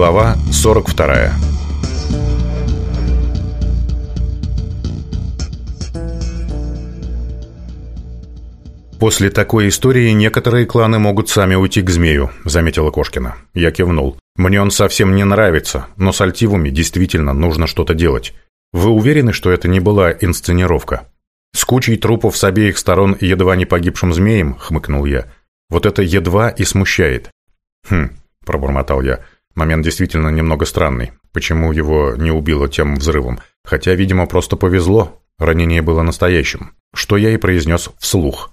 Глава 42 «После такой истории некоторые кланы могут сами уйти к змею», — заметила Кошкина. Я кивнул. «Мне он совсем не нравится, но с альтивами действительно нужно что-то делать. Вы уверены, что это не была инсценировка?» «С кучей трупов с обеих сторон едва не погибшим змеем», — хмыкнул я. «Вот это едва и смущает». «Хм», — пробормотал я. Момент действительно немного странный. Почему его не убило тем взрывом? Хотя, видимо, просто повезло. Ранение было настоящим. Что я и произнес вслух.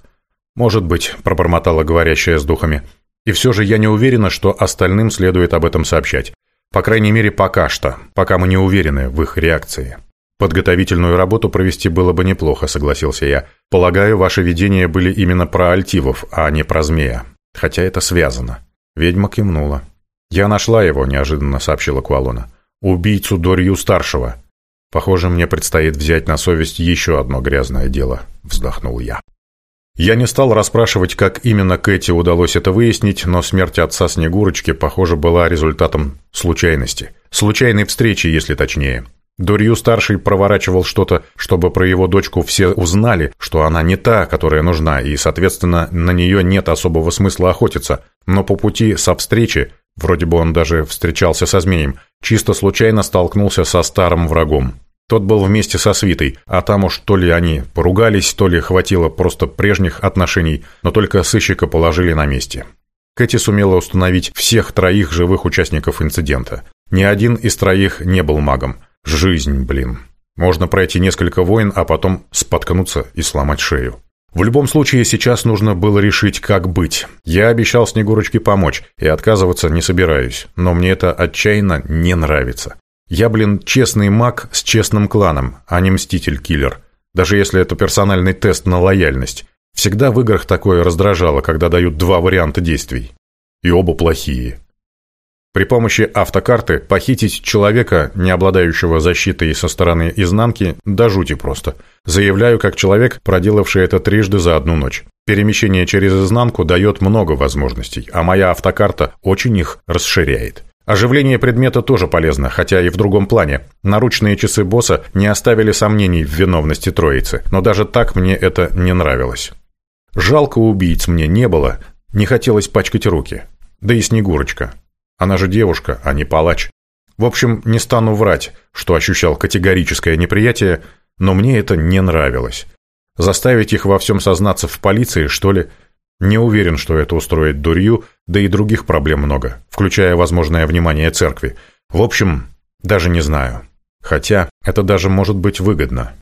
«Может быть», – пробормотала говорящая с духами. «И все же я не уверена, что остальным следует об этом сообщать. По крайней мере, пока что, пока мы не уверены в их реакции». «Подготовительную работу провести было бы неплохо», — согласился я. «Полагаю, ваши видения были именно про альтивов, а не про змея. Хотя это связано». Ведьма кивнула. «Я нашла его», — неожиданно сообщила Куалона. «Убийцу Дорью-старшего». «Похоже, мне предстоит взять на совесть еще одно грязное дело», — вздохнул я. Я не стал расспрашивать, как именно Кэти удалось это выяснить, но смерть отца Снегурочки, похоже, была результатом случайности. Случайной встречи, если точнее. Дурью-старший проворачивал что-то, чтобы про его дочку все узнали, что она не та, которая нужна, и, соответственно, на нее нет особого смысла охотиться. Но по пути со встречи Вроде бы он даже встречался со змеем. Чисто случайно столкнулся со старым врагом. Тот был вместе со свитой, а там уж то ли они поругались, то ли хватило просто прежних отношений, но только сыщика положили на месте. Кэти сумела установить всех троих живых участников инцидента. Ни один из троих не был магом. Жизнь, блин. Можно пройти несколько войн, а потом споткнуться и сломать шею. В любом случае, сейчас нужно было решить, как быть. Я обещал Снегурочке помочь, и отказываться не собираюсь, но мне это отчаянно не нравится. Я, блин, честный маг с честным кланом, а не мститель-киллер. Даже если это персональный тест на лояльность. Всегда в играх такое раздражало, когда дают два варианта действий. И оба плохие. При помощи автокарты похитить человека, не обладающего защитой со стороны изнанки, до жути просто. Заявляю, как человек, проделавший это трижды за одну ночь. Перемещение через изнанку дает много возможностей, а моя автокарта очень их расширяет. Оживление предмета тоже полезно, хотя и в другом плане. Наручные часы босса не оставили сомнений в виновности троицы, но даже так мне это не нравилось. Жалко убийц мне не было, не хотелось пачкать руки. Да и Снегурочка. Она же девушка, а не палач. В общем, не стану врать, что ощущал категорическое неприятие, но мне это не нравилось. Заставить их во всем сознаться в полиции, что ли? Не уверен, что это устроит дурью, да и других проблем много, включая возможное внимание церкви. В общем, даже не знаю. Хотя это даже может быть выгодно.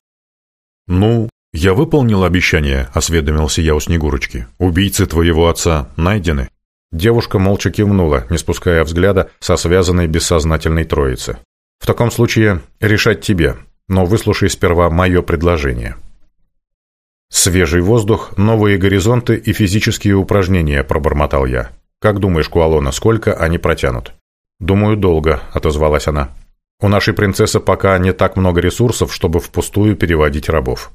«Ну, я выполнил обещание», — осведомился я у Снегурочки. «Убийцы твоего отца найдены?» Девушка молча кивнула, не спуская взгляда со связанной бессознательной троицы. «В таком случае решать тебе, но выслушай сперва мое предложение». «Свежий воздух, новые горизонты и физические упражнения», – пробормотал я. «Как думаешь, Куалона, сколько они протянут?» «Думаю, долго», – отозвалась она. «У нашей принцессы пока не так много ресурсов, чтобы впустую переводить рабов».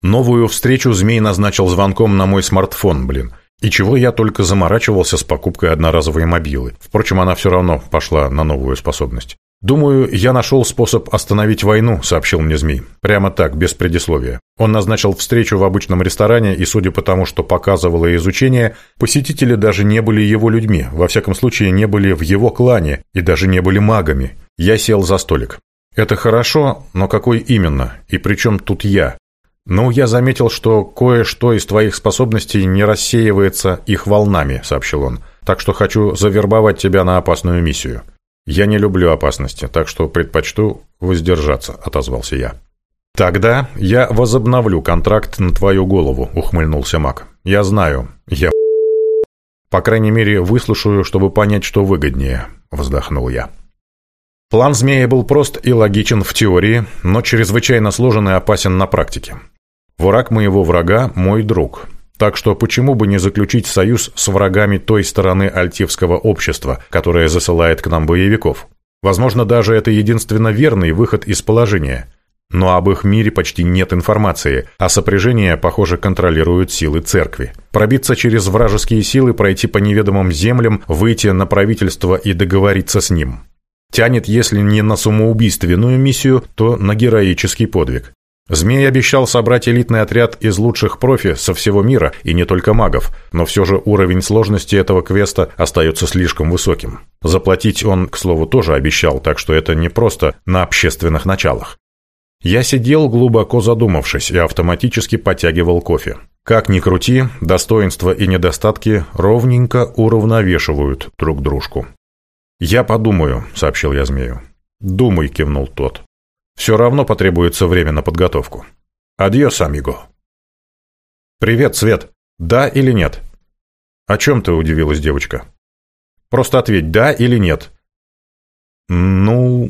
Новую встречу змей назначил звонком на мой смартфон, блин – и чего я только заморачивался с покупкой одноразовой мобилы. Впрочем, она все равно пошла на новую способность. «Думаю, я нашел способ остановить войну», — сообщил мне Змей. Прямо так, без предисловия. Он назначил встречу в обычном ресторане, и, судя по тому, что показывало изучение, посетители даже не были его людьми, во всяком случае, не были в его клане и даже не были магами. Я сел за столик. «Это хорошо, но какой именно? И при чем тут я? «Ну, я заметил, что кое-что из твоих способностей не рассеивается их волнами», — сообщил он. «Так что хочу завербовать тебя на опасную миссию». «Я не люблю опасности, так что предпочту воздержаться», — отозвался я. «Тогда я возобновлю контракт на твою голову», — ухмыльнулся Мак. «Я знаю, я «По крайней мере, выслушаю, чтобы понять, что выгоднее», — вздохнул я. План змея был прост и логичен в теории, но чрезвычайно сложен и опасен на практике. Враг моего врага – мой друг. Так что почему бы не заключить союз с врагами той стороны альтивского общества, которая засылает к нам боевиков? Возможно, даже это единственно верный выход из положения. Но об их мире почти нет информации, а сопряжение, похоже, контролируют силы церкви. Пробиться через вражеские силы, пройти по неведомым землям, выйти на правительство и договориться с ним. Тянет, если не на самоубийственную миссию, то на героический подвиг. Змей обещал собрать элитный отряд из лучших профи со всего мира, и не только магов, но все же уровень сложности этого квеста остается слишком высоким. Заплатить он, к слову, тоже обещал, так что это не просто на общественных началах. Я сидел глубоко задумавшись и автоматически подтягивал кофе. Как ни крути, достоинства и недостатки ровненько уравновешивают друг дружку. «Я подумаю», — сообщил я змею. «Думай», — кивнул тот. Все равно потребуется время на подготовку. Адьос, амиго. Привет, Свет. Да или нет? О чем ты удивилась, девочка? Просто ответь «да» или «нет». Ну...